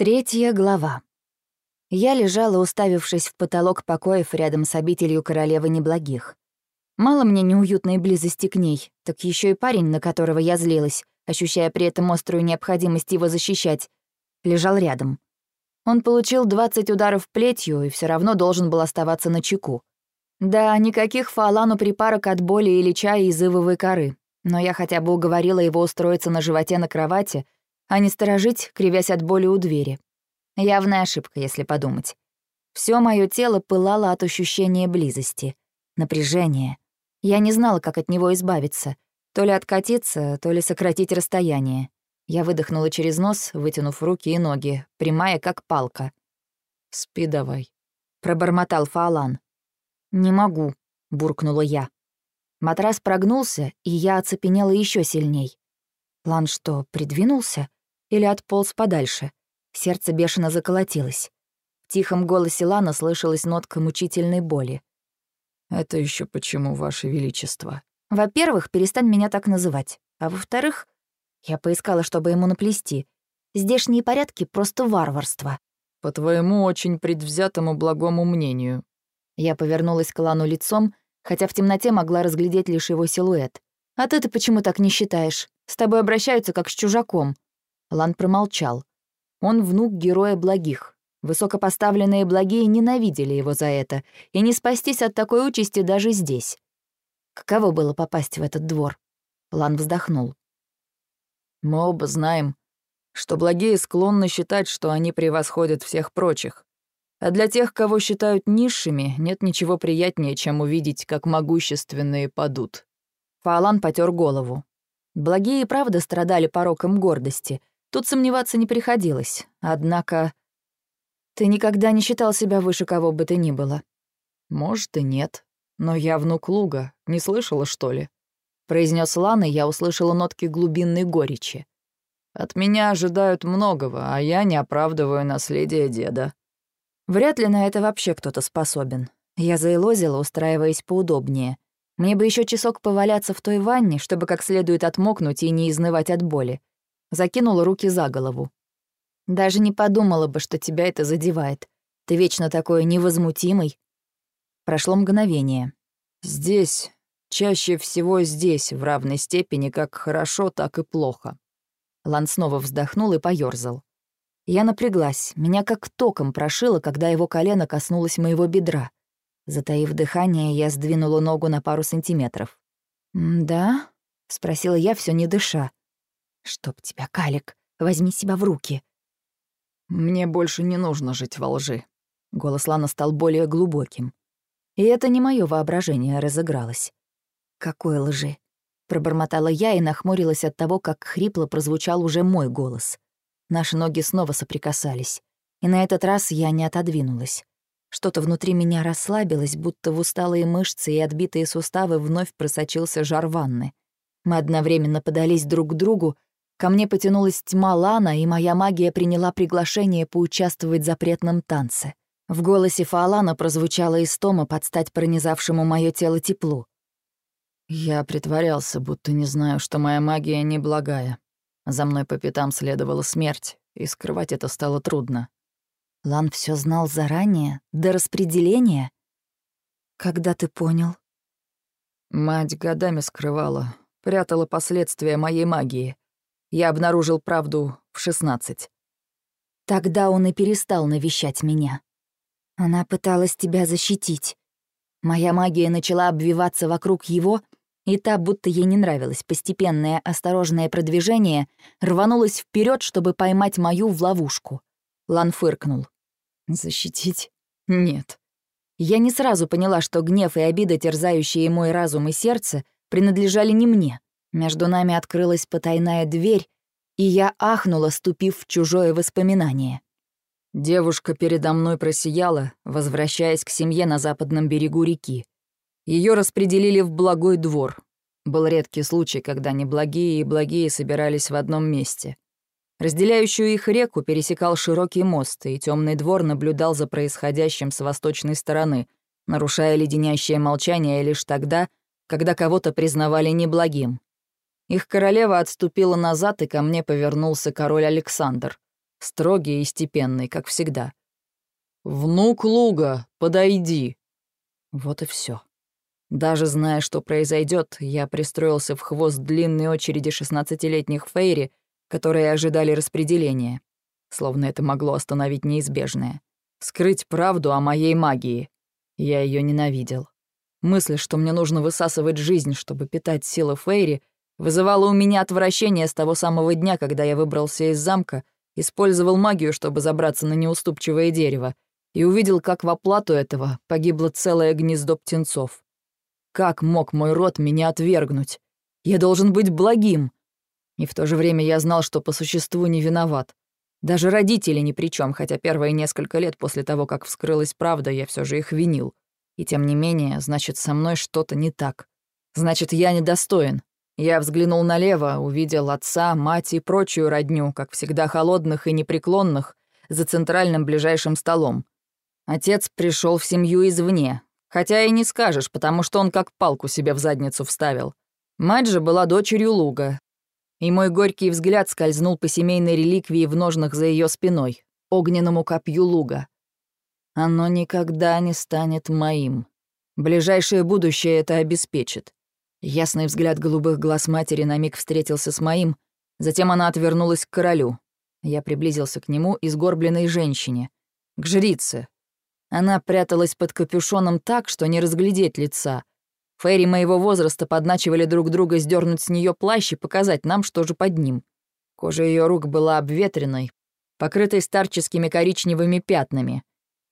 Третья глава. Я лежала, уставившись в потолок покоев рядом с обителью королевы неблагих. Мало мне неуютной близости к ней, так еще и парень, на которого я злилась, ощущая при этом острую необходимость его защищать, лежал рядом. Он получил 20 ударов плетью и все равно должен был оставаться на чеку. Да, никаких фалану припарок от боли или чая из ивовой коры, но я хотя бы уговорила его устроиться на животе на кровати — а не сторожить, кривясь от боли у двери. Явная ошибка, если подумать. Все мое тело пылало от ощущения близости, напряжения. Я не знала, как от него избавиться. То ли откатиться, то ли сократить расстояние. Я выдохнула через нос, вытянув руки и ноги, прямая, как палка. «Спи давай», — пробормотал Фаолан. «Не могу», — буркнула я. Матрас прогнулся, и я оцепенела еще сильней. План что, придвинулся? Или отполз подальше. Сердце бешено заколотилось. В тихом голосе Лана слышалась нотка мучительной боли. «Это еще почему, Ваше Величество?» «Во-первых, перестань меня так называть. А во-вторых, я поискала, чтобы ему наплести. Здешние порядки — просто варварство». «По твоему очень предвзятому благому мнению». Я повернулась к Лану лицом, хотя в темноте могла разглядеть лишь его силуэт. «А ты-то почему так не считаешь? С тобой обращаются как с чужаком». Лан промолчал. Он внук героя благих. Высокопоставленные благие ненавидели его за это, и не спастись от такой участи даже здесь. Каково было попасть в этот двор? Лан вздохнул. «Мы оба знаем, что благие склонны считать, что они превосходят всех прочих. А для тех, кого считают низшими, нет ничего приятнее, чем увидеть, как могущественные падут». Фаолан потер голову. Благие правда страдали пороком гордости, Тут сомневаться не приходилось. Однако... Ты никогда не считал себя выше кого бы ты ни было. Может и нет. Но я внук Луга. Не слышала, что ли? Произнес Лан, и я услышала нотки глубинной горечи. От меня ожидают многого, а я не оправдываю наследие деда. Вряд ли на это вообще кто-то способен. Я заилозила, устраиваясь поудобнее. Мне бы еще часок поваляться в той ванне, чтобы как следует отмокнуть и не изнывать от боли закинула руки за голову. «Даже не подумала бы, что тебя это задевает. Ты вечно такой невозмутимый». Прошло мгновение. «Здесь, чаще всего здесь, в равной степени, как хорошо, так и плохо». Лан снова вздохнул и поёрзал. Я напряглась, меня как током прошило, когда его колено коснулось моего бедра. Затаив дыхание, я сдвинула ногу на пару сантиметров. «Да?» — спросила я, все не дыша. «Чтоб тебя, Калик, возьми себя в руки». «Мне больше не нужно жить во лжи». Голос Лана стал более глубоким. И это не мое воображение разыгралось. «Какой лжи?» Пробормотала я и нахмурилась от того, как хрипло прозвучал уже мой голос. Наши ноги снова соприкасались. И на этот раз я не отодвинулась. Что-то внутри меня расслабилось, будто в усталые мышцы и отбитые суставы вновь просочился жар ванны. Мы одновременно подались друг к другу, Ко мне потянулась тьма Лана, и моя магия приняла приглашение поучаствовать в запретном танце. В голосе Фаолана прозвучала истома под стать пронизавшему мое тело теплу. Я притворялся, будто не знаю, что моя магия неблагая. За мной по пятам следовала смерть, и скрывать это стало трудно. Лан все знал заранее, до распределения? Когда ты понял? Мать годами скрывала, прятала последствия моей магии. Я обнаружил правду в шестнадцать. Тогда он и перестал навещать меня. Она пыталась тебя защитить. Моя магия начала обвиваться вокруг его, и та, будто ей не нравилось постепенное осторожное продвижение, рванулась вперед, чтобы поймать мою в ловушку. Лан фыркнул. «Защитить? Нет». Я не сразу поняла, что гнев и обида, терзающие мой разум и сердце, принадлежали не мне. Между нами открылась потайная дверь, и я ахнула, ступив в чужое воспоминание. Девушка передо мной просияла, возвращаясь к семье на западном берегу реки. Ее распределили в благой двор. Был редкий случай, когда неблагие и благие собирались в одном месте. Разделяющую их реку пересекал широкий мост, и темный двор наблюдал за происходящим с восточной стороны, нарушая леденящее молчание лишь тогда, когда кого-то признавали неблагим. Их королева отступила назад, и ко мне повернулся король Александр. строгий и степенный, как всегда. «Внук Луга, подойди!» Вот и все. Даже зная, что произойдет, я пристроился в хвост длинной очереди шестнадцатилетних Фейри, которые ожидали распределения. Словно это могло остановить неизбежное. Скрыть правду о моей магии. Я ее ненавидел. Мысль, что мне нужно высасывать жизнь, чтобы питать силы Фейри, вызывала у меня отвращение с того самого дня, когда я выбрался из замка, использовал магию, чтобы забраться на неуступчивое дерево, и увидел, как в оплату этого погибло целое гнездо птенцов. Как мог мой род меня отвергнуть? Я должен быть благим. И в то же время я знал, что по существу не виноват. Даже родители ни при чем, хотя первые несколько лет после того, как вскрылась правда, я все же их винил. И тем не менее, значит, со мной что-то не так. Значит, я недостоин. Я взглянул налево, увидел отца, мать и прочую родню, как всегда холодных и непреклонных, за центральным ближайшим столом. Отец пришел в семью извне, хотя и не скажешь, потому что он как палку себе в задницу вставил. Мать же была дочерью Луга, и мой горький взгляд скользнул по семейной реликвии в ножнах за ее спиной, огненному копью Луга. Оно никогда не станет моим. Ближайшее будущее это обеспечит. Ясный взгляд голубых глаз матери на миг встретился с моим, затем она отвернулась к королю. Я приблизился к нему и сгорбленной женщине, к жрице. Она пряталась под капюшоном так, что не разглядеть лица. Фейри моего возраста подначивали друг друга сдернуть с нее плащ и показать нам, что же под ним. Кожа ее рук была обветренной, покрытой старческими коричневыми пятнами.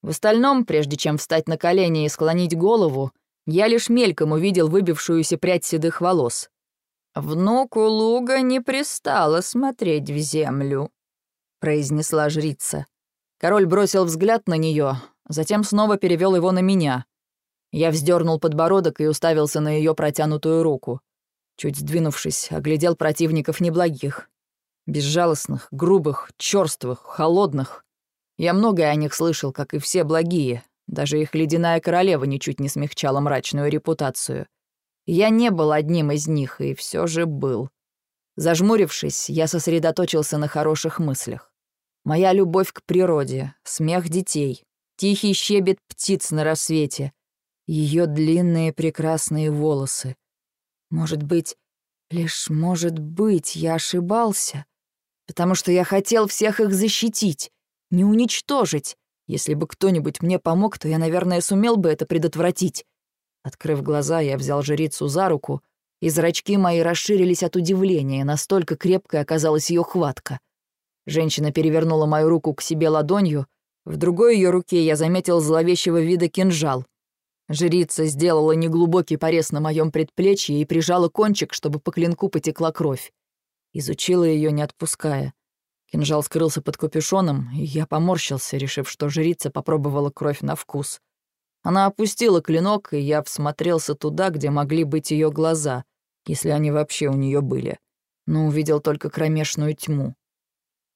В остальном, прежде чем встать на колени и склонить голову, я лишь мельком увидел выбившуюся прядь седых волос. «Внуку луга не пристало смотреть в землю», — произнесла жрица. Король бросил взгляд на нее, затем снова перевел его на меня. Я вздернул подбородок и уставился на ее протянутую руку. Чуть сдвинувшись, оглядел противников неблагих. Безжалостных, грубых, черствых, холодных. Я многое о них слышал, как и все благие. Даже их ледяная королева ничуть не смягчала мрачную репутацию. Я не был одним из них, и все же был. Зажмурившись, я сосредоточился на хороших мыслях. Моя любовь к природе, смех детей, тихий щебет птиц на рассвете, ее длинные прекрасные волосы. Может быть, лишь может быть, я ошибался, потому что я хотел всех их защитить, не уничтожить. Если бы кто-нибудь мне помог, то я, наверное, сумел бы это предотвратить. Открыв глаза, я взял жрицу за руку, и зрачки мои расширились от удивления, настолько крепкой оказалась ее хватка. Женщина перевернула мою руку к себе ладонью, в другой ее руке я заметил зловещего вида кинжал. Жрица сделала неглубокий порез на моем предплечье и прижала кончик, чтобы по клинку потекла кровь. Изучила ее, не отпуская. Кинжал скрылся под капюшоном, и я поморщился, решив, что жрица попробовала кровь на вкус. Она опустила клинок, и я всмотрелся туда, где могли быть ее глаза, если они вообще у нее были, но увидел только кромешную тьму.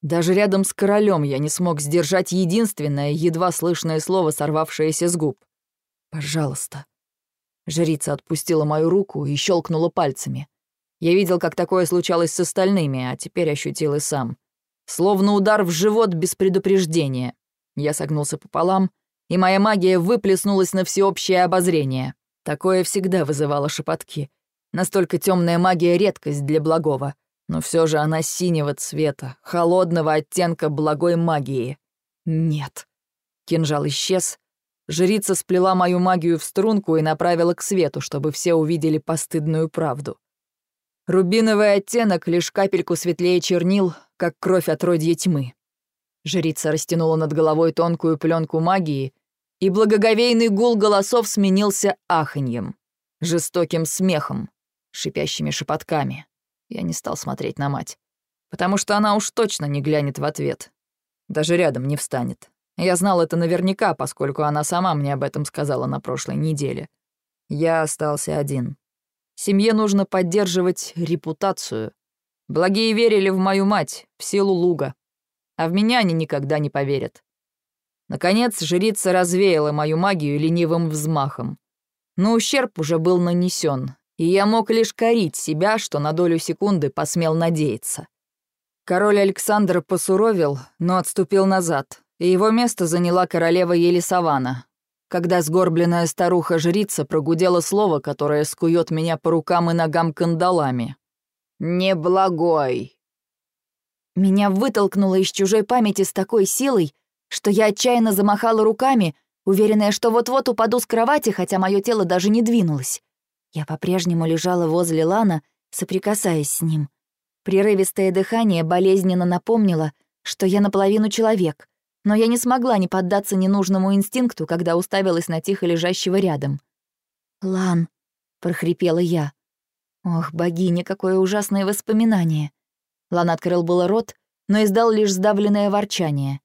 Даже рядом с королем я не смог сдержать единственное, едва слышное слово, сорвавшееся с губ. «Пожалуйста». Жрица отпустила мою руку и щелкнула пальцами. Я видел, как такое случалось с остальными, а теперь ощутил и сам. Словно удар в живот без предупреждения. Я согнулся пополам, и моя магия выплеснулась на всеобщее обозрение. Такое всегда вызывало шепотки. Настолько темная магия — редкость для благого. Но все же она синего цвета, холодного оттенка благой магии. Нет. Кинжал исчез. Жрица сплела мою магию в струнку и направила к свету, чтобы все увидели постыдную правду. Рубиновый оттенок лишь капельку светлее чернил, как кровь отродья тьмы. Жрица растянула над головой тонкую пленку магии, и благоговейный гул голосов сменился аханьем, жестоким смехом, шипящими шепотками. Я не стал смотреть на мать, потому что она уж точно не глянет в ответ. Даже рядом не встанет. Я знал это наверняка, поскольку она сама мне об этом сказала на прошлой неделе. Я остался один. Семье нужно поддерживать репутацию. Благие верили в мою мать, в силу луга. А в меня они никогда не поверят. Наконец, жрица развеяла мою магию ленивым взмахом. Но ущерб уже был нанесен, и я мог лишь корить себя, что на долю секунды посмел надеяться. Король Александр посуровил, но отступил назад, и его место заняла королева Елисавана, когда сгорбленная старуха-жрица прогудела слово, которое скует меня по рукам и ногам кандалами. «Неблагой!» Меня вытолкнуло из чужой памяти с такой силой, что я отчаянно замахала руками, уверенная, что вот-вот упаду с кровати, хотя мое тело даже не двинулось. Я по-прежнему лежала возле Лана, соприкасаясь с ним. Прерывистое дыхание болезненно напомнило, что я наполовину человек, но я не смогла не поддаться ненужному инстинкту, когда уставилась на тихо лежащего рядом. «Лан», — прохрипела я. Ох, богиня, какое ужасное воспоминание. Лан открыл было рот, но издал лишь сдавленное ворчание.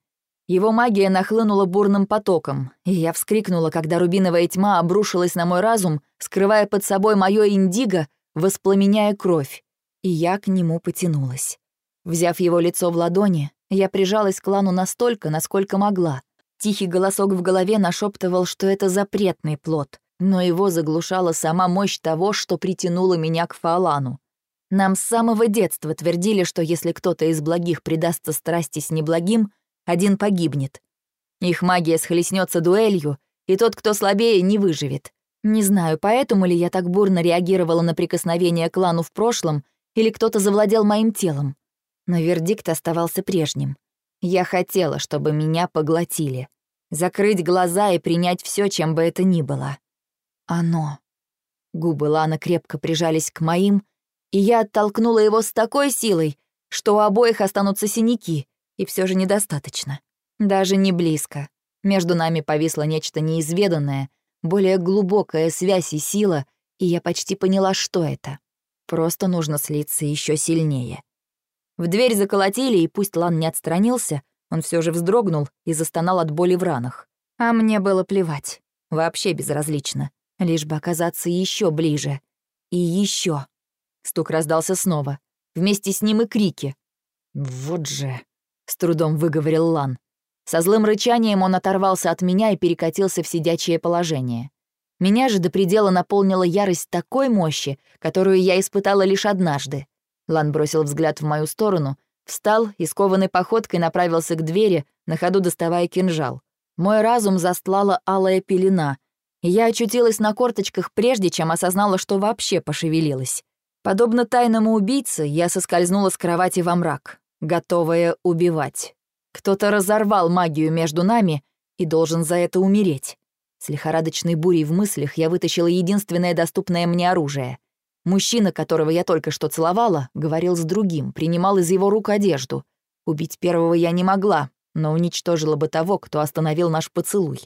Его магия нахлынула бурным потоком, и я вскрикнула, когда рубиновая тьма обрушилась на мой разум, скрывая под собой моё индиго, воспламеняя кровь, и я к нему потянулась. Взяв его лицо в ладони, я прижалась к Лану настолько, насколько могла. Тихий голосок в голове нашептывал, что это запретный плод, но его заглушала сама мощь того, что притянуло меня к Фаолану. Нам с самого детства твердили, что если кто-то из благих предастся страсти с неблагим, один погибнет. Их магия схлестнется дуэлью, и тот, кто слабее, не выживет. Не знаю, поэтому ли я так бурно реагировала на прикосновение к Лану в прошлом, или кто-то завладел моим телом. Но вердикт оставался прежним. Я хотела, чтобы меня поглотили. Закрыть глаза и принять все, чем бы это ни было. Оно. Губы Лана крепко прижались к моим, и я оттолкнула его с такой силой, что у обоих останутся синяки, и все же недостаточно. Даже не близко. Между нами повисло нечто неизведанное, более глубокая связь и сила, и я почти поняла, что это. Просто нужно слиться еще сильнее. В дверь заколотили, и пусть Лан не отстранился, он все же вздрогнул и застонал от боли в ранах. А мне было плевать. Вообще безразлично. Лишь бы оказаться еще ближе. И еще. Стук раздался снова. Вместе с ним и крики. «Вот же!» — с трудом выговорил Лан. Со злым рычанием он оторвался от меня и перекатился в сидячее положение. Меня же до предела наполнила ярость такой мощи, которую я испытала лишь однажды. Лан бросил взгляд в мою сторону, встал и скованной походкой направился к двери, на ходу доставая кинжал. Мой разум застлала алая пелена, и я очутилась на корточках, прежде чем осознала, что вообще пошевелилась. Подобно тайному убийце, я соскользнула с кровати во мрак, готовая убивать. Кто-то разорвал магию между нами и должен за это умереть. С лихорадочной бурей в мыслях я вытащила единственное доступное мне оружие — Мужчина, которого я только что целовала, говорил с другим, принимал из его рук одежду. Убить первого я не могла, но уничтожила бы того, кто остановил наш поцелуй.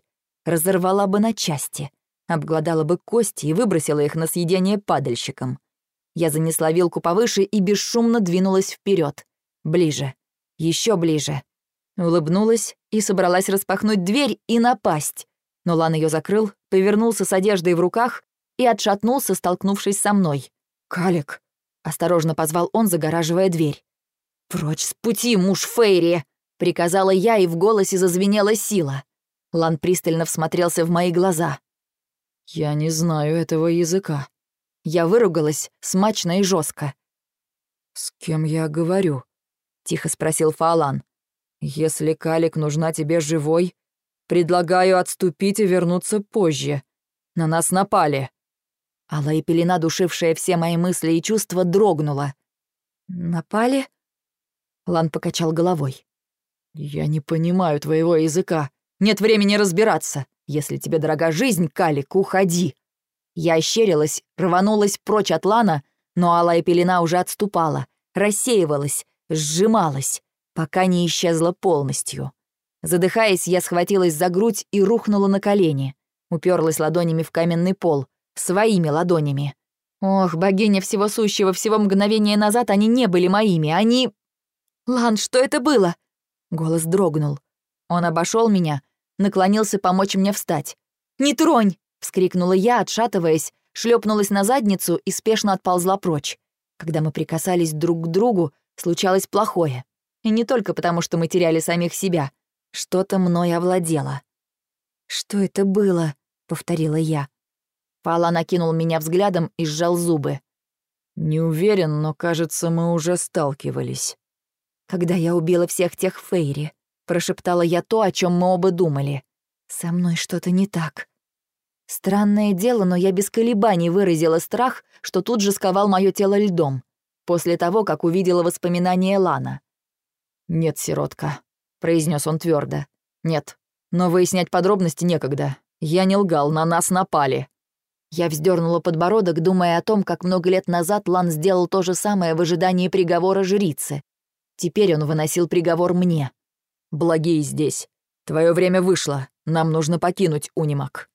Разорвала бы на части, обглодала бы кости и выбросила их на съедение падальщикам. Я занесла вилку повыше и бесшумно двинулась вперед, Ближе. еще ближе. Улыбнулась и собралась распахнуть дверь и напасть. Но Лан ее закрыл, повернулся с одеждой в руках и отшатнулся, столкнувшись со мной. «Калик!» — осторожно позвал он, загораживая дверь. «Прочь с пути, муж Фейри!» — приказала я, и в голосе зазвенела сила. Лан пристально всмотрелся в мои глаза. «Я не знаю этого языка». Я выругалась, смачно и жестко. «С кем я говорю?» — тихо спросил Фаолан. «Если Калик нужна тебе живой, предлагаю отступить и вернуться позже. На нас напали». Алая пелена, душившая все мои мысли и чувства, дрогнула. «Напали?» Лан покачал головой. «Я не понимаю твоего языка. Нет времени разбираться. Если тебе дорога жизнь, Калик, уходи». Я ощерилась, рванулась прочь от Лана, но алая пелена уже отступала, рассеивалась, сжималась, пока не исчезла полностью. Задыхаясь, я схватилась за грудь и рухнула на колени. Уперлась ладонями в каменный пол, Своими ладонями. Ох, богиня всего сущего, всего мгновения назад они не были моими, они... «Лан, что это было?» Голос дрогнул. Он обошел меня, наклонился помочь мне встать. «Не тронь!» — вскрикнула я, отшатываясь, шлепнулась на задницу и спешно отползла прочь. Когда мы прикасались друг к другу, случалось плохое. И не только потому, что мы теряли самих себя. Что-то мной овладело. «Что это было?» — повторила я. Фала накинул меня взглядом и сжал зубы. «Не уверен, но, кажется, мы уже сталкивались». когда я убила всех тех Фейри. Прошептала я то, о чем мы оба думали. Со мной что-то не так. Странное дело, но я без колебаний выразила страх, что тут же сковал мое тело льдом, после того, как увидела воспоминания Лана. «Нет, сиротка», — произнес он твердо. «Нет, но выяснять подробности некогда. Я не лгал, на нас напали». Я вздернула подбородок, думая о том, как много лет назад Лан сделал то же самое в ожидании приговора жрицы. Теперь он выносил приговор мне. «Благие здесь. Твое время вышло. Нам нужно покинуть Унимак».